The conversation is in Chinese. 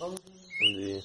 嗯.